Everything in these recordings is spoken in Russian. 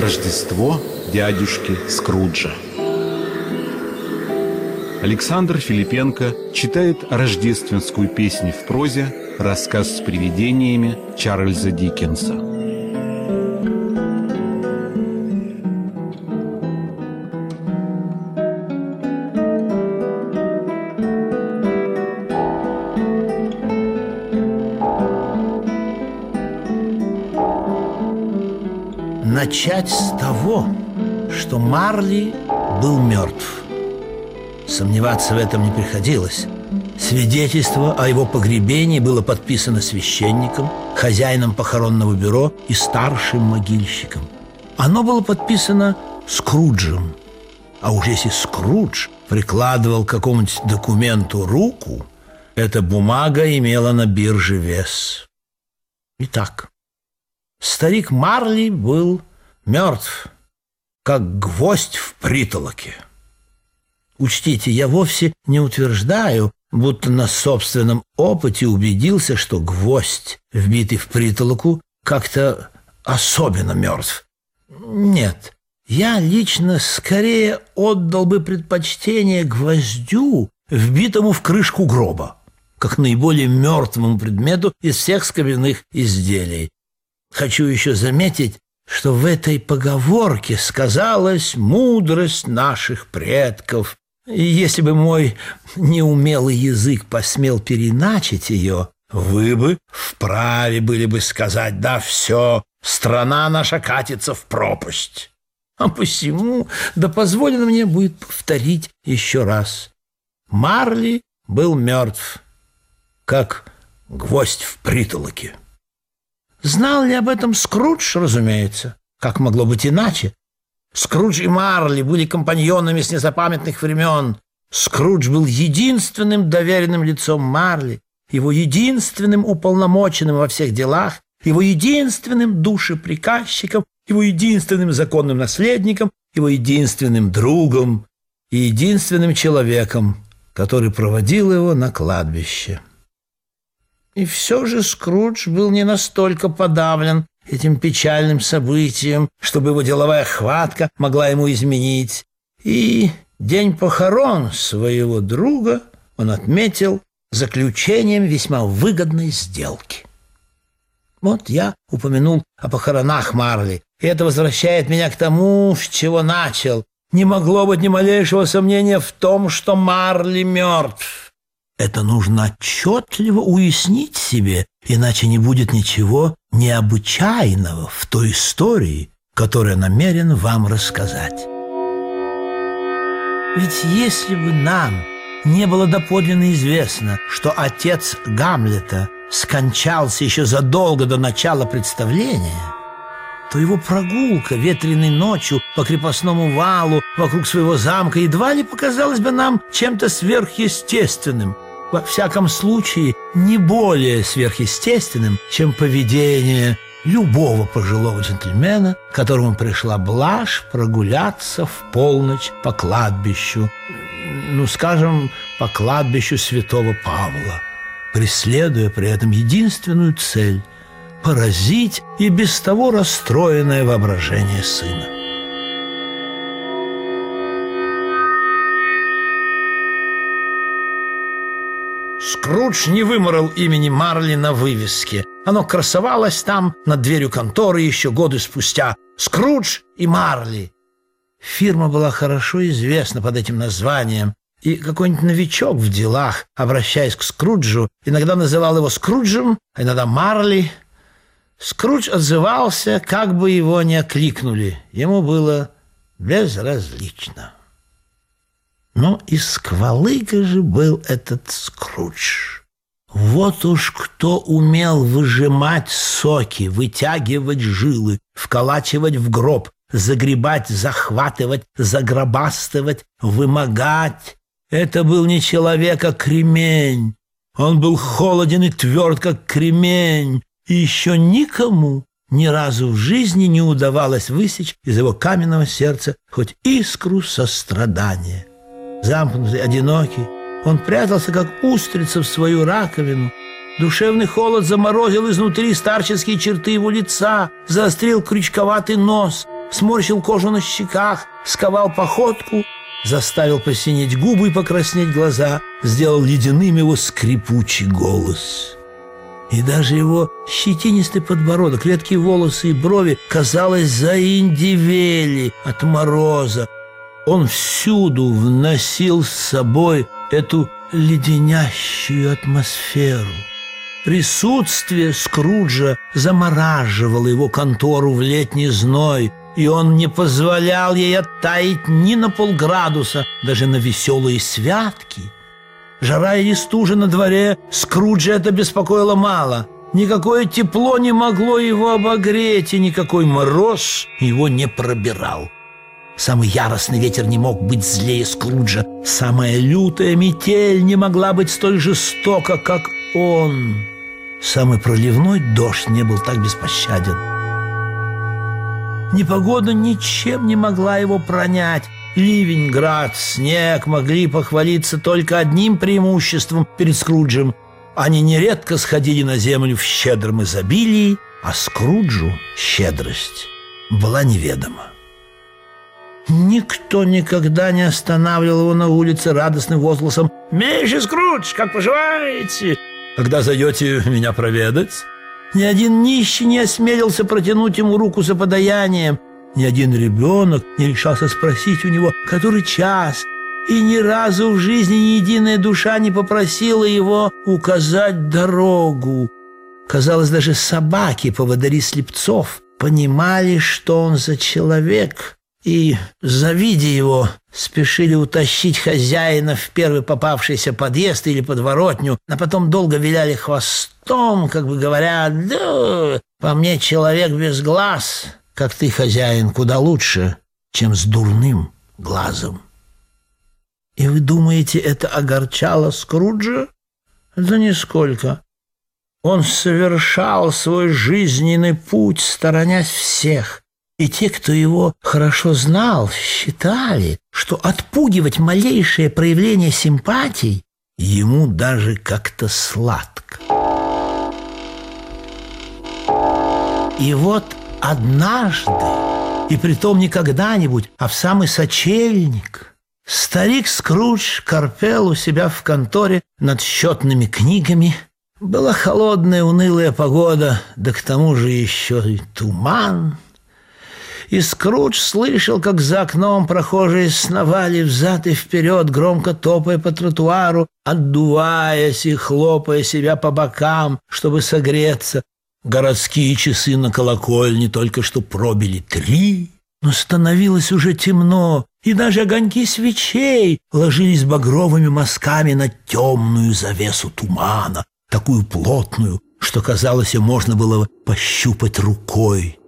Рождество дядюшки Скруджа. Александр Филипенко читает рождественскую песнь в прозе «Рассказ с привидениями» Чарльза Диккенса. Начать с того, что Марли был мертв. Сомневаться в этом не приходилось. Свидетельство о его погребении было подписано священником, хозяином похоронного бюро и старшим могильщиком. Оно было подписано Скруджем. А уж если Скрудж прикладывал к какому-нибудь документу руку, эта бумага имела на бирже вес. Итак, старик Марли был мертв, как гвоздь в притолоке. Учтите, я вовсе не утверждаю, будто на собственном опыте убедился, что гвоздь, вбитый в притолоку, как-то особенно мертв. Нет, я лично скорее отдал бы предпочтение гвоздю, вбитому в крышку гроба, как наиболее мертвому предмету из всех скобяных изделий. Хочу еще заметить, что в этой поговорке сказалась мудрость наших предков. И если бы мой неумелый язык посмел переначить ее, вы бы вправе были бы сказать «Да все, страна наша катится в пропасть». А посему да позволено мне будет повторить еще раз. Марли был мертв, как гвоздь в притолоке. Знал ли об этом Скрудж, разумеется? Как могло быть иначе? Скрудж и Марли были компаньонами с незапамятных времен. Скрудж был единственным доверенным лицом Марли, его единственным уполномоченным во всех делах, его единственным душеприказчиком, его единственным законным наследником, его единственным другом и единственным человеком, который проводил его на кладбище. И все же Скрудж был не настолько подавлен этим печальным событием, чтобы его деловая хватка могла ему изменить. И день похорон своего друга он отметил заключением весьма выгодной сделки. Вот я упомянул о похоронах Марли, и это возвращает меня к тому, с чего начал. Не могло быть ни малейшего сомнения в том, что Марли мертв. Это нужно отчетливо уяснить себе, иначе не будет ничего необычайного в той истории, которую намерен вам рассказать. Ведь если бы нам не было доподлинно известно, что отец Гамлета скончался еще задолго до начала представления, то его прогулка ветреной ночью по крепостному валу вокруг своего замка едва ли показалась бы нам чем-то сверхъестественным – во всяком случае, не более сверхъестественным, чем поведение любого пожилого джентльмена, которому пришла блажь прогуляться в полночь по кладбищу, ну, скажем, по кладбищу святого Павла, преследуя при этом единственную цель – поразить и без того расстроенное воображение сына. Скрудж не выморал имени Марли на вывеске. Оно красовалось там над дверью конторы еще годы спустя. Скрудж и Марли. Фирма была хорошо известна под этим названием, и какой-нибудь новичок в делах, обращаясь к Скруджу, иногда называл его Скруджем, а иногда Марли. Скрудж отзывался, как бы его ни окликнули. Ему было безразлично. Но и сквалыга же был этот Скрудж. Вот уж кто умел выжимать соки, вытягивать жилы, вколачивать в гроб, загребать, захватывать, загробастывать, вымогать. Это был не человек, а кремень. Он был холоден и тверд, как кремень, и еще никому ни разу в жизни не удавалось высечь из его каменного сердца хоть искру сострадания замкнутый, одинокий. Он прятался, как устрица, в свою раковину. Душевный холод заморозил изнутри старческие черты его лица, заострил крючковатый нос, сморщил кожу на щеках, сковал походку, заставил посинеть губы и покраснеть глаза, сделал ледяным его скрипучий голос. И даже его щетинистый подбородок, редкие волосы и брови, казалось, заиндивели от мороза. Он всюду вносил с собой эту леденящую атмосферу. Присутствие Скруджа замораживало его контору в летний зной, и он не позволял ей оттаять ни на полградуса, даже на веселые святки. Жара и стужа на дворе Скруджа это беспокоило мало. Никакое тепло не могло его обогреть, и никакой мороз его не пробирал. Самый яростный ветер не мог быть злее Скруджа. Самая лютая метель не могла быть столь жестока, как он. Самый проливной дождь не был так беспощаден. Непогода ничем не могла его пронять. Ливень, град, снег могли похвалиться только одним преимуществом перед Скруджем. Они нередко сходили на землю в щедром изобилии, а Скруджу щедрость была неведома. Никто никогда не останавливал его на улице радостным возгласом «Миша Скрудж, как поживаете?» «Когда зайдете меня проведать?» Ни один нищий не осмелился протянуть ему руку за подаянием. Ни один ребенок не решался спросить у него, который час. И ни разу в жизни ни единая душа не попросила его указать дорогу. Казалось, даже собаки, поводыри слепцов, понимали, что он за человек, и, завидя его, спешили утащить хозяина в первый попавшийся подъезд или подворотню, а потом долго виляли хвостом, как бы говоря, «Да, по мне человек без глаз, как ты, хозяин, куда лучше, чем с дурным глазом». И вы думаете, это огорчало Скруджа? Да нисколько. Он совершал свой жизненный путь, сторонясь всех, и те, кто его хорошо знал, считали, что отпугивать малейшее проявление симпатий ему даже как-то сладко. И вот однажды, и притом не когда-нибудь, а в самый сочельник, старик Скрудж корпел у себя в конторе над счетными книгами. Была холодная, унылая погода, да к тому же еще и туман – и Скрудж слышал, как за окном прохожие сновали взад и вперед, громко топая по тротуару, отдуваясь и хлопая себя по бокам, чтобы согреться. Городские часы на колокольне только что пробили три, но становилось уже темно, и даже огоньки свечей ложились багровыми мазками на темную завесу тумана, такую плотную, что, казалось, ее можно было пощупать рукой.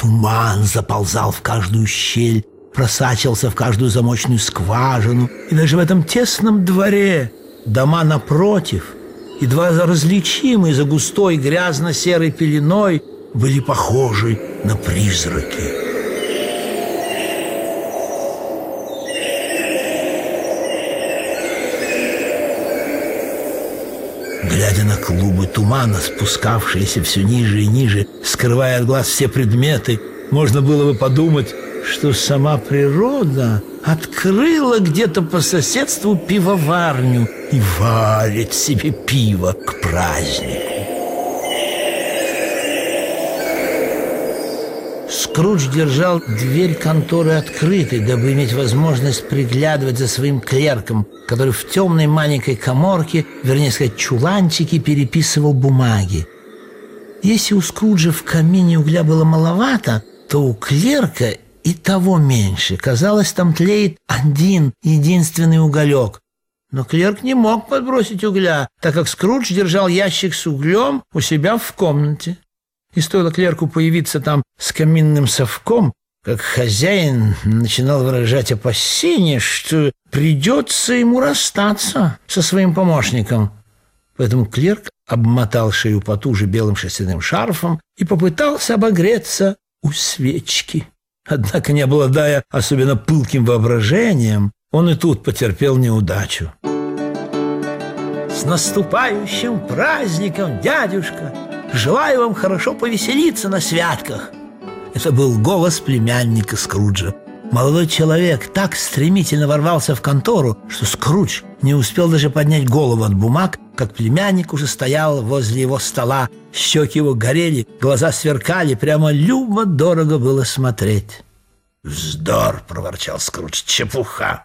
Туман заползал в каждую щель, просачивался в каждую замочную скважину. И даже в этом тесном дворе дома напротив, едва различимые за густой грязно-серой пеленой, были похожи на призраки. Глядя на клубы тумана, спускавшиеся все ниже и ниже, скрывая от глаз все предметы, можно было бы подумать, что сама природа открыла где-то по соседству пивоварню и варит себе пиво к празднику. Скрудж держал дверь конторы открытой, дабы иметь возможность приглядывать за своим клерком, который в темной маленькой коморке, вернее сказать, чуланчике, переписывал бумаги. Если у Скруджа в камине угля было маловато, то у клерка и того меньше. Казалось, там тлеет один единственный уголек. Но клерк не мог подбросить угля, так как Скрудж держал ящик с углем у себя в комнате. И стоило клерку появиться там с каминным совком, как хозяин начинал выражать опасение, что придется ему расстаться со своим помощником. Поэтому клерк обмотал шею потуже белым шерстяным шарфом и попытался обогреться у свечки. Однако, не обладая особенно пылким воображением, он и тут потерпел неудачу. «С наступающим праздником, дядюшка!» Желаю вам хорошо повеселиться на святках. Это был голос племянника Скруджа. Молодой человек так стремительно ворвался в контору, что Скрудж не успел даже поднять голову от бумаг, как племянник уже стоял возле его стола. Щеки его горели, глаза сверкали, прямо любо-дорого было смотреть. «Вздор!» — проворчал Скрудж. «Чепуха!»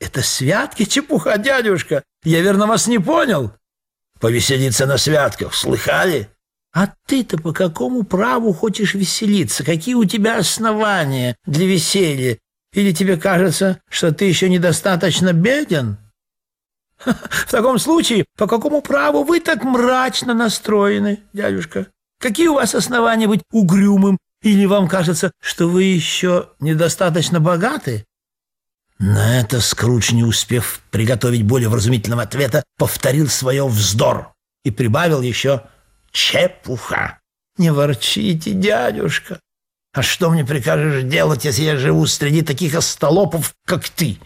«Это святки чепуха, дядюшка! Я верно вас не понял!» «Повеселиться на святках, слыхали?» «А ты-то по какому праву хочешь веселиться? Какие у тебя основания для веселья? Или тебе кажется, что ты еще недостаточно беден?» «В таком случае, по какому праву вы так мрачно настроены, дядюшка? Какие у вас основания быть угрюмым? Или вам кажется, что вы еще недостаточно богаты?» На это Скрудж, не успев приготовить более вразумительного ответа, повторил свое вздор и прибавил еще Чепуха! Не ворчите, дядюшка. А что мне прикажешь делать, если я живу среди таких остолопов, как ты?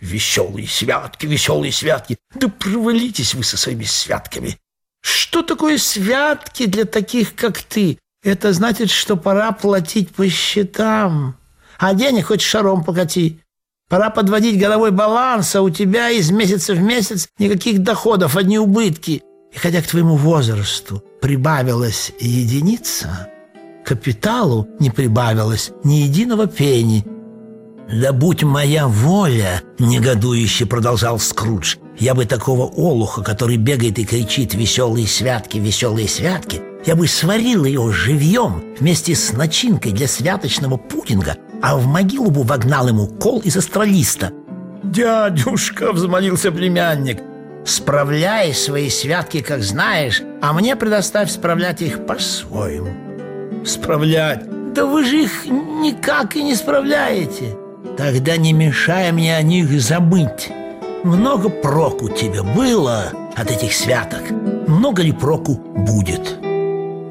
Веселые святки, веселые святки. Да провалитесь вы со своими святками. Что такое святки для таких, как ты? Это значит, что пора платить по счетам. А денег хоть шаром покати. Пора подводить годовой баланс, а у тебя из месяца в месяц никаких доходов, одни убытки. И хотя к твоему возрасту прибавилась единица, капиталу не прибавилось ни единого пени. «Да будь моя воля!» — негодующе продолжал Скрудж. «Я бы такого олуха, который бегает и кричит «веселые святки, веселые святки», я бы сварил ее живьем вместе с начинкой для святочного пудинга, а в могилу бы вогнал ему кол из астролиста». «Дядюшка!» — взмолился племянник — Справляй свои святки, как знаешь, а мне предоставь справлять их по-своему. Справлять? Да вы же их никак и не справляете. Тогда не мешай мне о них забыть. Много проку тебе было от этих святок. Много ли проку будет?»